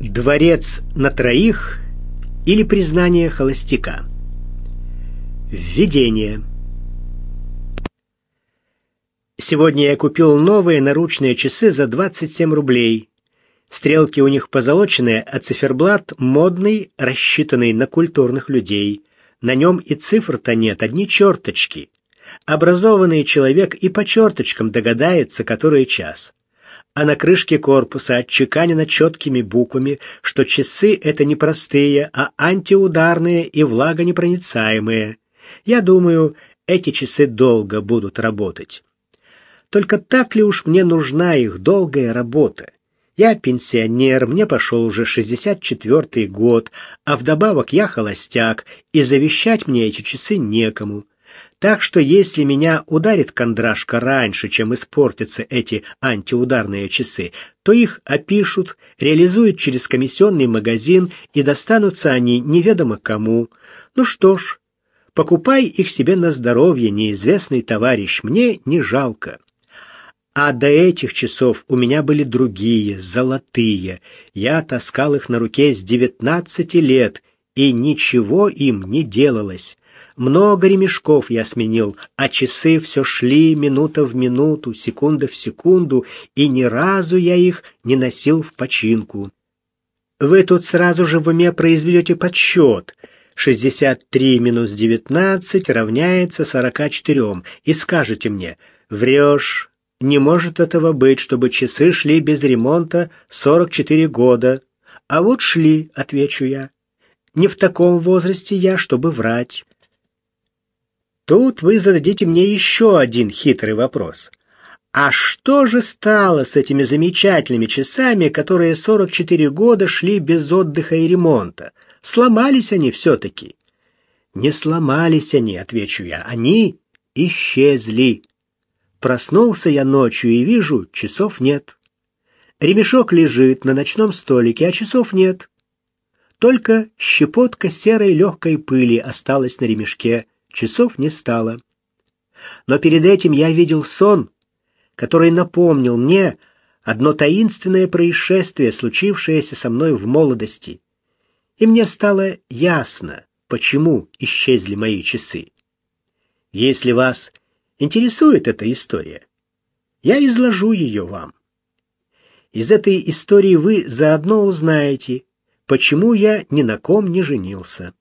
Дворец на троих или признание холостяка. Введение. Сегодня я купил новые наручные часы за 27 рублей. Стрелки у них позолоченные, а циферблат модный, рассчитанный на культурных людей. На нем и цифр-то нет, одни черточки. Образованный человек и по черточкам догадается, который час а на крышке корпуса отчеканено четкими буквами, что часы — это не простые, а антиударные и влагонепроницаемые. Я думаю, эти часы долго будут работать. Только так ли уж мне нужна их долгая работа? Я пенсионер, мне пошел уже 64-й год, а вдобавок я холостяк, и завещать мне эти часы некому. Так что если меня ударит кондрашка раньше, чем испортятся эти антиударные часы, то их опишут, реализуют через комиссионный магазин и достанутся они неведомо кому. Ну что ж, покупай их себе на здоровье, неизвестный товарищ, мне не жалко. А до этих часов у меня были другие, золотые. Я таскал их на руке с девятнадцати лет, и ничего им не делалось. Много ремешков я сменил, а часы все шли минута в минуту, секунда в секунду, и ни разу я их не носил в починку. Вы тут сразу же в уме произведете подсчет. 63 минус 19 равняется 44, и скажете мне, врешь, не может этого быть, чтобы часы шли без ремонта 44 года. А вот шли, отвечу я. Не в таком возрасте я, чтобы врать. Тут вы зададите мне еще один хитрый вопрос. А что же стало с этими замечательными часами, которые 44 года шли без отдыха и ремонта? Сломались они все-таки? Не сломались они, отвечу я. Они исчезли. Проснулся я ночью и вижу, часов нет. Ремешок лежит на ночном столике, а часов нет. Только щепотка серой легкой пыли осталась на ремешке часов не стало. Но перед этим я видел сон, который напомнил мне одно таинственное происшествие, случившееся со мной в молодости. И мне стало ясно, почему исчезли мои часы. Если вас интересует эта история, я изложу ее вам. Из этой истории вы заодно узнаете, почему я ни на ком не женился.